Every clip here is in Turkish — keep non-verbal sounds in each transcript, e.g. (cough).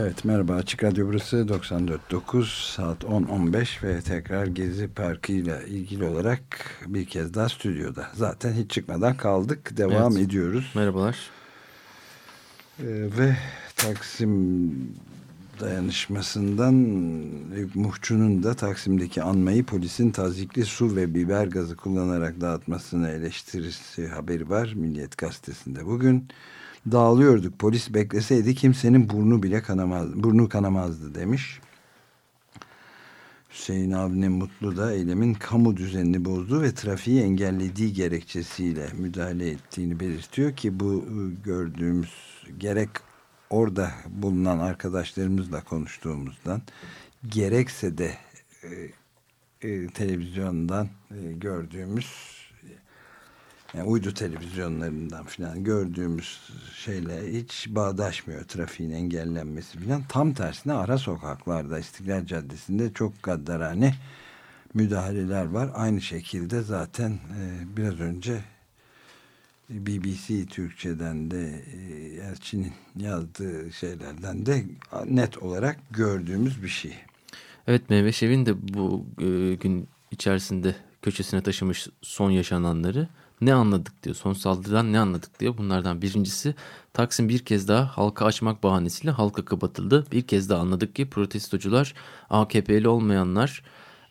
Evet merhaba Açık Radyo burası 94.9 saat 10.15 ve tekrar Gezi Parkı ile ilgili olarak bir kez daha stüdyoda. Zaten hiç çıkmadan kaldık devam evet. ediyoruz. Merhabalar. Ee, ve Taksim dayanışmasından Muhçu'nun da Taksim'deki anmayı polisin tazikli su ve biber gazı kullanarak dağıtmasını eleştirisi haberi var Milliyet Gazetesi'nde bugün dağılıyorduk. Polis bekleseydi kimsenin burnu bile kanamaz, burnu kanamazdı demiş. Hüseyin Avni Mutlu da eylemin kamu düzenini bozduğu ve trafiği engellediği gerekçesiyle müdahale ettiğini belirtiyor ki bu ıı, gördüğümüz gerek orada bulunan arkadaşlarımızla konuştuğumuzdan gerekse de e, e, televizyondan e, gördüğümüz yani uydu televizyonlarından falan gördüğümüz şeyle hiç bağdaşmıyor trafiğin engellenmesi falan. Tam tersine ara sokaklarda İstiklal Caddesi'nde çok gaddarane müdahaleler var. Aynı şekilde zaten e, biraz önce BBC Türkçe'den de e, Elçin'in yazdığı şeylerden de net olarak gördüğümüz bir şey. Evet Mehmet Şevin de bu e, gün içerisinde köşesine taşımış son yaşananları ne anladık diyor. Son saldırıdan ne anladık diyor. Bunlardan birincisi Taksim bir kez daha halka açmak bahanesiyle halka kapatıldı. Bir kez daha anladık ki protestocular AKP'li olmayanlar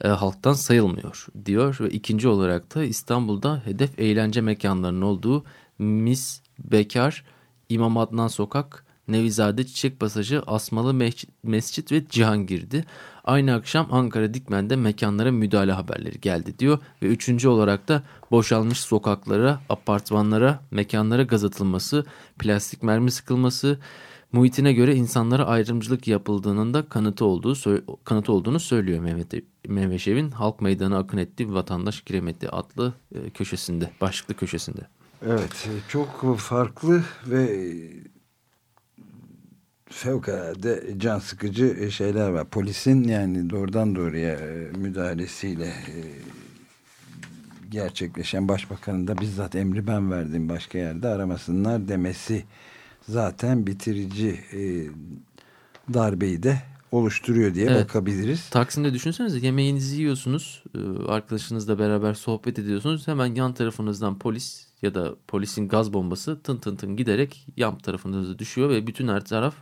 e, halktan sayılmıyor diyor. Ve ikinci olarak da İstanbul'da hedef eğlence mekanlarının olduğu Mis, Bekar, İmam Adnan Sokak, Nevizade Çiçek Pasajı, Asmalı Mescit ve Cihangir'di. Aynı akşam Ankara Dikmen'de mekanlara müdahale haberleri geldi diyor. Ve üçüncü olarak da boşalmış sokaklara, apartmanlara, mekanlara gaz atılması, plastik mermi sıkılması, muhitine göre insanlara ayrımcılık yapıldığının da kanıtı olduğu kanıtı olduğunu söylüyor Mehmet Mehmet Halk Meydanı akın etti vatandaş kiremeti adlı e, köşesinde, başlıklı köşesinde. Evet, çok farklı ve fevkalade can sıkıcı şeyler var. Polisin yani doğrudan doğruya e, müdahalesiyle e, gerçekleşen başbakanın da bizzat emri ben verdim başka yerde aramasınlar demesi zaten bitirici e, darbeyi de oluşturuyor diye evet. bakabiliriz. Taksim'de düşünsenize yemeğinizi yiyorsunuz, arkadaşınızla beraber sohbet ediyorsunuz. Hemen yan tarafınızdan polis ya da polisin gaz bombası tın tın tın giderek yan tarafınıza düşüyor ve bütün her taraf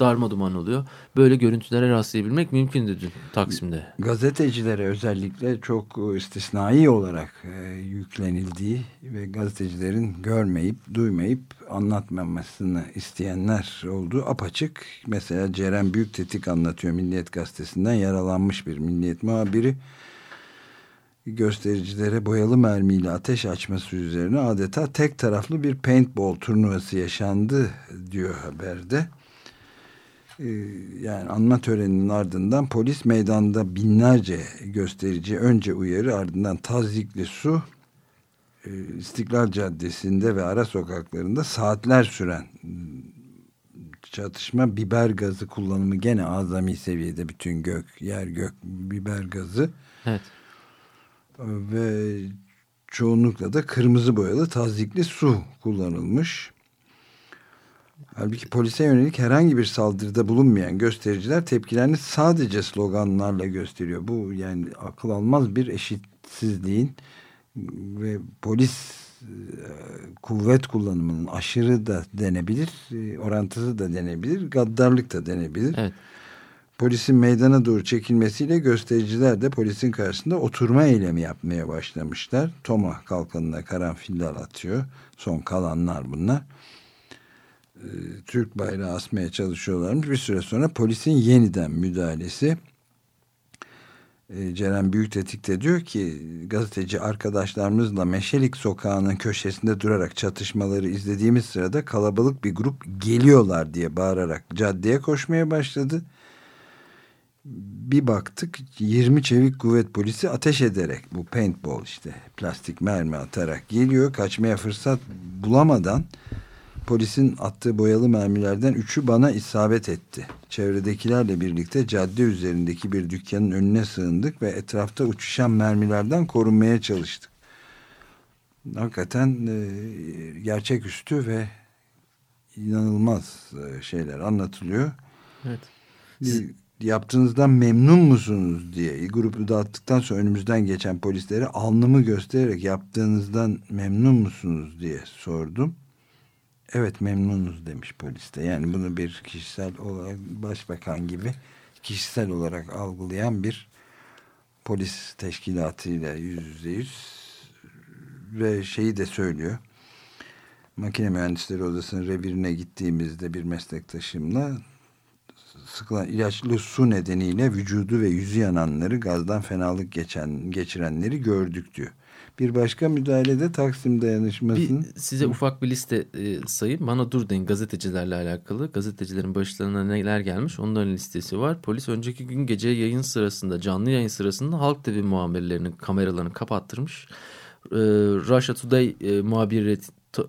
darma duman oluyor. Böyle görüntülere rastlayabilmek mümkündü dün Taksim'de. Gazetecilere özellikle çok istisnai olarak e, yüklenildiği ve gazetecilerin görmeyip, duymayıp anlatmamasını isteyenler olduğu apaçık. Mesela Ceren Büyüktetik anlatıyor Milliyet Gazetesi'nden yaralanmış bir milliyet muhabiri göstericilere boyalı mermiyle ateş açması üzerine adeta tek taraflı bir paintball turnuvası yaşandı diyor haberde. Ee, yani anma töreninin ardından polis meydanda binlerce gösterici önce uyarı ardından tazikli su e, İstiklal Caddesi'nde ve ara sokaklarında saatler süren çatışma biber gazı kullanımı gene azami seviyede bütün gök yer gök biber gazı evet. ve çoğunlukla da kırmızı boyalı tazikli su kullanılmış. Halbuki polise yönelik herhangi bir saldırıda bulunmayan göstericiler tepkilerini sadece sloganlarla gösteriyor. Bu yani akıl almaz bir eşitsizliğin ve polis e, kuvvet kullanımının aşırı da denebilir, e, orantısı da denebilir, gaddarlık da denebilir. Evet. Polisin meydana doğru çekilmesiyle göstericiler de polisin karşısında oturma eylemi yapmaya başlamışlar. Toma kalkanına karanfiller atıyor. Son kalanlar bunlar. E, Türk bayrağı asmaya çalışıyorlarmış. Bir süre sonra polisin yeniden müdahalesi e, Ceren Büyüktetik de diyor ki gazeteci arkadaşlarımızla Meşelik Sokağı'nın köşesinde durarak çatışmaları izlediğimiz sırada kalabalık bir grup geliyorlar diye bağırarak caddeye koşmaya başladı. Bir baktık 20 çevik kuvvet polisi ateş ederek bu paintball işte plastik mermi atarak geliyor kaçmaya fırsat bulamadan polisin attığı boyalı mermilerden üçü bana isabet etti. Çevredekilerle birlikte cadde üzerindeki bir dükkanın önüne sığındık ve etrafta uçuşan mermilerden korunmaya çalıştık. Hakikaten e, gerçeküstü ve inanılmaz e, şeyler anlatılıyor. Evet. Siz... Yaptığınızdan memnun musunuz diye grubu dağıttıktan sonra önümüzden geçen polislere alnımı göstererek yaptığınızdan memnun musunuz diye sordum. Evet memnunuz demiş poliste. Yani bunu bir kişisel olarak başbakan gibi kişisel olarak algılayan bir polis teşkilatıyla yüz yüze yüz ve şeyi de söylüyor. Makine Mühendisleri Odası'nın revirine gittiğimizde bir meslektaşımla sıkılan ilaçlı su nedeniyle vücudu ve yüzü yananları gazdan fenalık geçen geçirenleri gördük diyor. Bir başka müdahalede Taksim dayanışmasının... Bir, size ufak bir liste e, sayayım. Bana dur deyin gazetecilerle alakalı. Gazetecilerin başlarına neler gelmiş onların listesi var. Polis önceki gün gece yayın sırasında canlı yayın sırasında Halk TV muhabirlerinin kameralarını kapattırmış. E, Russia Today e, muhabiri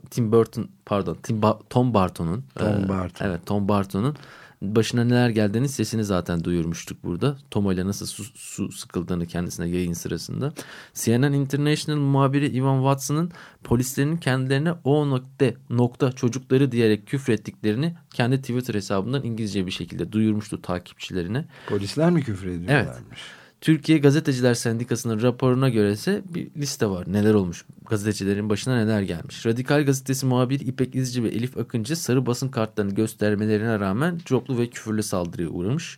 Tim Burton pardon Tim ba Tom Barton'un Tom e, Barton. evet Tom Barton'un başına neler geldiğini sesini zaten duyurmuştuk burada. Tomo ile nasıl su, su sıkıldığını kendisine yayın sırasında. CNN International muhabiri Ivan Watson'ın polislerin kendilerine o nokta, nokta çocukları diyerek küfrettiklerini kendi Twitter hesabından İngilizce bir şekilde duyurmuştu takipçilerine. Polisler mi küfrediyorlarmış? Evet. Türkiye Gazeteciler Sendikası'nın raporuna göre ise bir liste var. Neler olmuş? Gazetecilerin başına neler gelmiş? Radikal Gazetesi muhabiri İpek İzci ve Elif Akıncı sarı basın kartlarını göstermelerine rağmen coplu ve küfürlü saldırıya uğramış.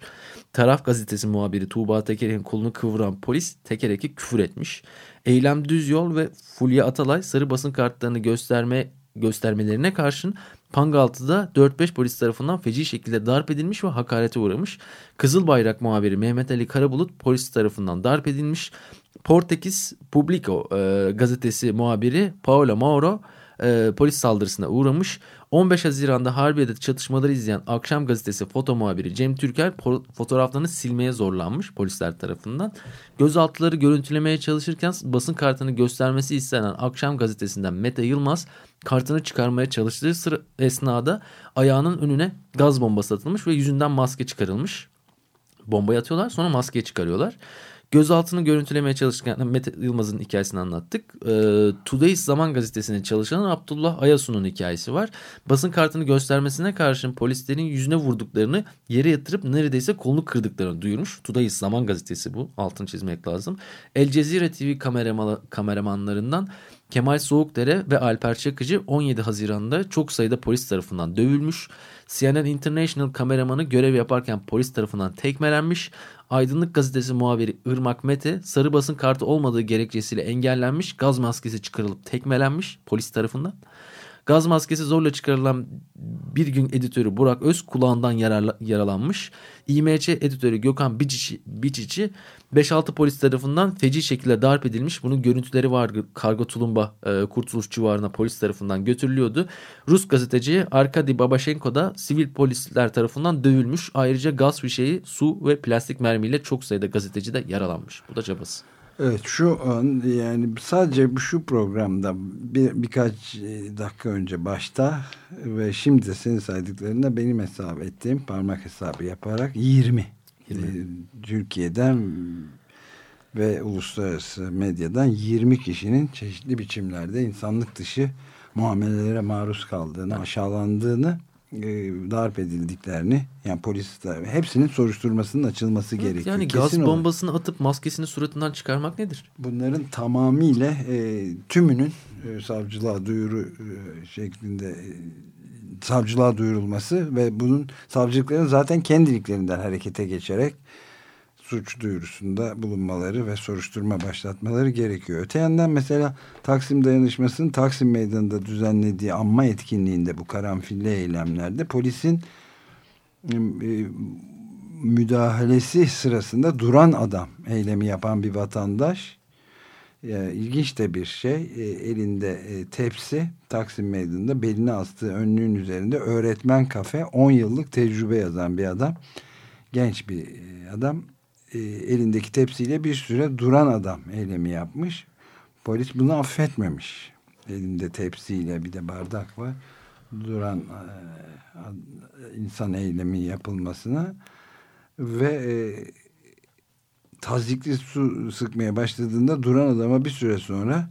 Taraf Gazetesi muhabiri Tuğba Teker'in kolunu kıvıran polis Teker'e küfür etmiş. Eylem Düz Yol ve Fulya Atalay sarı basın kartlarını gösterme göstermelerine karşın Pangaltı'da 4-5 polis tarafından feci şekilde darp edilmiş ve hakarete uğramış. Kızıl Bayrak muhabiri Mehmet Ali Karabulut polis tarafından darp edilmiş. Portekiz Publico e, gazetesi muhabiri Paola Mauro e, polis saldırısına uğramış. 15 Haziran'da Harbiye'de çatışmaları izleyen Akşam Gazetesi foto muhabiri Cem Türker fotoğraflarını silmeye zorlanmış polisler tarafından. Gözaltıları görüntülemeye çalışırken basın kartını göstermesi istenen Akşam Gazetesi'nden Mete Yılmaz kartını çıkarmaya çalıştığı sıra esnada ayağının önüne gaz bombası atılmış ve yüzünden maske çıkarılmış. Bombayı atıyorlar sonra maskeyi çıkarıyorlar. Gözaltını görüntülemeye çalışırken (laughs) Mete Yılmaz'ın hikayesini anlattık. E, Today's Zaman Gazetesi'nin çalışan Abdullah Ayasu'nun hikayesi var. Basın kartını göstermesine karşın polislerin yüzüne vurduklarını yere yatırıp neredeyse kolunu kırdıklarını duyurmuş. Today's Zaman Gazetesi bu. Altını çizmek lazım. El Cezire TV kameramanlarından Kemal Soğukdere ve Alper Çakıcı 17 Haziran'da çok sayıda polis tarafından dövülmüş. CNN International kameramanı görev yaparken polis tarafından tekmelenmiş. Aydınlık Gazetesi muhabiri Irmak Mete sarı basın kartı olmadığı gerekçesiyle engellenmiş. Gaz maskesi çıkarılıp tekmelenmiş polis tarafından. Gaz maskesi zorla çıkarılan bir gün editörü Burak Öz kulağından yaralanmış. İMC editörü Gökhan Biçiçi, Biçiçi 5-6 polis tarafından feci şekilde darp edilmiş. Bunun görüntüleri vardı. Kargo Tulumba e, Kurtuluş Civarı'na polis tarafından götürülüyordu. Rus gazeteci Arkadi Babashenko da sivil polisler tarafından dövülmüş. Ayrıca gaz fişeği, su ve plastik mermiyle çok sayıda gazeteci de yaralanmış. Bu da cabası. Evet şu an yani sadece şu programda bir, birkaç dakika önce başta ve şimdi de senin saydıklarında benim hesap ettiğim parmak hesabı yaparak 20, 20. E, Türkiye'den ve uluslararası medyadan 20 kişinin çeşitli biçimlerde insanlık dışı muamelelere maruz kaldığını, aşağılandığını e, darp edildiklerini yani polis hepsinin soruşturmasının açılması evet, gerekiyor. Yani Kesin gaz bombasını olarak. atıp maskesini suratından çıkarmak nedir? Bunların tamamıyla e, tümünün e, savcılığa duyuru e, şeklinde e, savcılığa duyurulması ve bunun savcılıkların zaten kendiliklerinden harekete geçerek suç duyurusunda bulunmaları ve soruşturma başlatmaları gerekiyor. Öte yandan mesela Taksim Dayanışması'nın Taksim Meydanı'nda düzenlediği anma etkinliğinde bu karanfilli eylemlerde polisin e, müdahalesi sırasında duran adam eylemi yapan bir vatandaş. E, ilginç de bir şey e, elinde e, tepsi Taksim Meydanı'nda beline astığı önlüğün üzerinde öğretmen kafe 10 yıllık tecrübe yazan bir adam. Genç bir e, adam e, elindeki tepsiyle bir süre duran adam eylemi yapmış polis bunu affetmemiş elinde tepsiyle bir de bardak var duran e, insan eylemi yapılmasına ve e, tazikli su sıkmaya başladığında duran adama bir süre sonra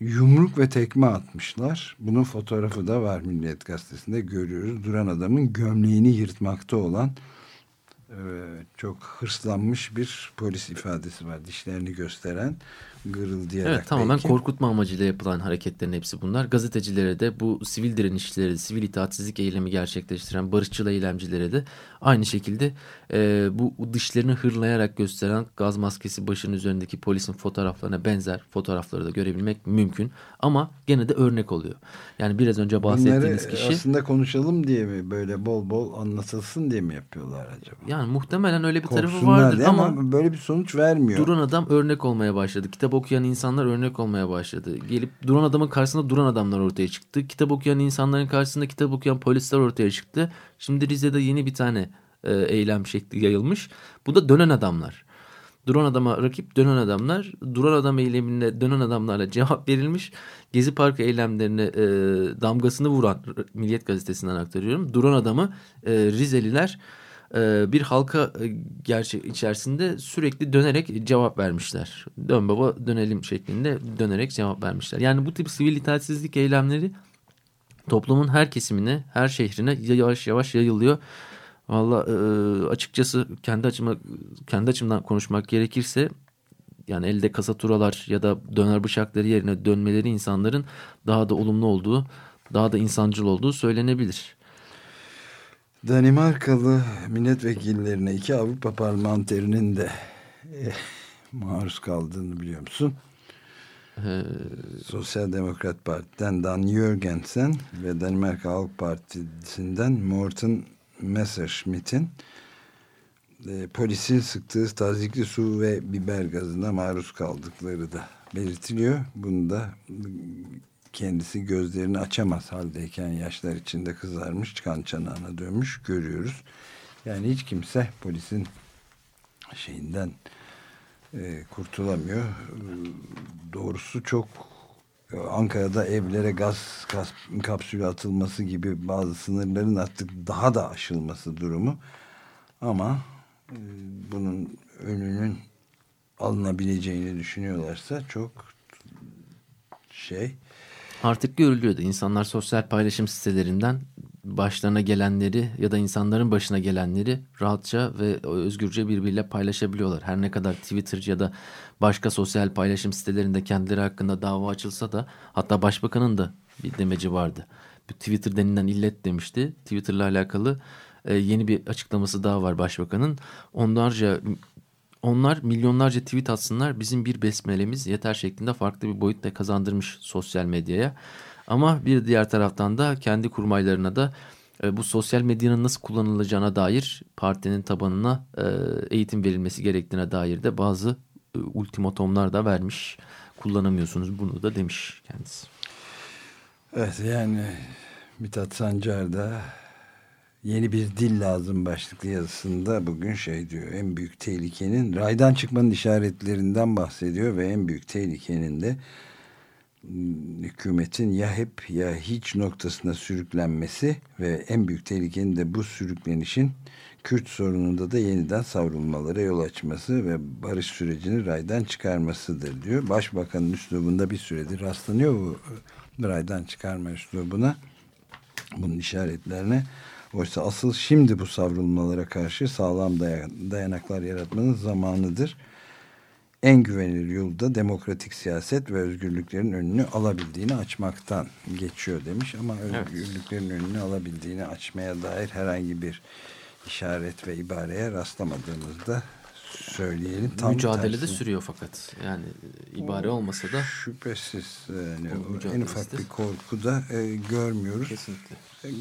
yumruk ve tekme atmışlar. Bunun fotoğrafı da var Milliyet Gazetesi'nde görüyoruz. Duran adamın gömleğini yırtmakta olan çok hırslanmış bir polis ifadesi var. Dişlerini gösteren gırıldayarak. Evet tamamen belki. korkutma amacıyla yapılan hareketlerin hepsi bunlar. Gazetecilere de bu sivil direnişçilere, sivil itaatsizlik eylemi gerçekleştiren barışçıl eylemcilere de aynı şekilde e, bu dişlerini hırlayarak gösteren gaz maskesi başının üzerindeki polisin fotoğraflarına benzer fotoğrafları da görebilmek mümkün. Ama gene de örnek oluyor. Yani biraz önce bahsettiğiniz Bunları kişi... aslında konuşalım diye mi böyle bol bol anlatılsın diye mi yapıyorlar acaba? Yani muhtemelen öyle bir tarafı vardır ama, ama böyle bir sonuç vermiyor. duran adam örnek olmaya başladı. Kitap okuyan insanlar örnek olmaya başladı. Gelip duran adamın karşısında duran adamlar ortaya çıktı. Kitap okuyan insanların karşısında kitap okuyan polisler ortaya çıktı. Şimdi Rize'de yeni bir tane e, eylem şekli yayılmış. Bu da dönen adamlar. Duran adama rakip dönen adamlar. Duran adam eylemine dönen adamlarla cevap verilmiş. Gezi Parkı eylemlerine e, damgasını vuran Milliyet Gazetesi'nden aktarıyorum. Duran adamı e, Rizeliler e, bir halka e, gerçek içerisinde sürekli dönerek cevap vermişler. Dön baba dönelim şeklinde dönerek cevap vermişler. Yani bu tip sivil itaatsizlik eylemleri toplumun her kesimine, her şehrine yavaş yavaş yayılıyor. Valla e, açıkçası kendi açıma kendi açımdan konuşmak gerekirse yani elde kasaturalar ya da döner bıçakları yerine dönmeleri insanların daha da olumlu olduğu, daha da insancıl olduğu söylenebilir. Danimarkalı milletvekillerine iki Avrupa parlamenterinin de e, maruz kaldığını biliyor musun? Ee, Sosyal Demokrat Parti'den Dan Jørgensen ve Danimarka Halk Partisi'nden Morten Messerschmidt'in e, polisin sıktığı tazikli su ve biber gazına maruz kaldıkları da belirtiliyor. Bunu da kendisi gözlerini açamaz haldeyken yaşlar içinde kızarmış, kan çanağına dönmüş görüyoruz. Yani hiç kimse polisin şeyinden e, kurtulamıyor. Doğrusu çok e, Ankara'da evlere gaz kapsülü atılması gibi bazı sınırların artık daha da aşılması durumu. Ama e, bunun önünün alınabileceğini düşünüyorlarsa çok şey Artık görülüyordu. İnsanlar sosyal paylaşım sitelerinden başlarına gelenleri ya da insanların başına gelenleri rahatça ve özgürce birbiriyle paylaşabiliyorlar. Her ne kadar Twitter ya da başka sosyal paylaşım sitelerinde kendileri hakkında dava açılsa da hatta başbakanın da bir demeci vardı. Twitter denilen illet demişti. Twitter'la alakalı yeni bir açıklaması daha var başbakanın. Onlarca onlar milyonlarca tweet atsınlar bizim bir besmelemiz yeter şeklinde farklı bir boyut da kazandırmış sosyal medyaya. Ama bir diğer taraftan da kendi kurmaylarına da e, bu sosyal medyanın nasıl kullanılacağına dair partinin tabanına e, eğitim verilmesi gerektiğine dair de bazı e, ultimatomlar da vermiş. Kullanamıyorsunuz bunu da demiş kendisi. Evet yani Mithat Sancar da yeni bir dil lazım başlıklı yazısında bugün şey diyor en büyük tehlikenin raydan çıkmanın işaretlerinden bahsediyor ve en büyük tehlikenin de hükümetin ya hep ya hiç noktasına sürüklenmesi ve en büyük tehlikenin de bu sürüklenişin Kürt sorununda da yeniden savrulmalara yol açması ve barış sürecini raydan çıkarmasıdır diyor. Başbakanın üslubunda bir süredir rastlanıyor bu raydan çıkarma üslubuna bunun işaretlerine. Oysa asıl şimdi bu savrulmalara karşı sağlam dayanaklar yaratmanın zamanıdır en güvenilir yolda demokratik siyaset ve özgürlüklerin önünü alabildiğini açmaktan geçiyor demiş ama özgürlüklerin evet. önünü alabildiğini açmaya dair herhangi bir işaret ve ibareye rastlamadığımızda söyleyelim. Tam Mücadelede tersine. sürüyor fakat. Yani e, ibare olmasa da Şüphesiz yani O o en ufak bir korku da e, görmüyoruz. kesinlikle.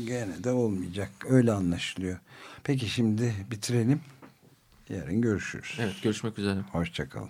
Gene de olmayacak. Öyle anlaşılıyor. Peki şimdi bitirelim. Yarın görüşürüz. Evet görüşmek üzere. Hoşçakalın.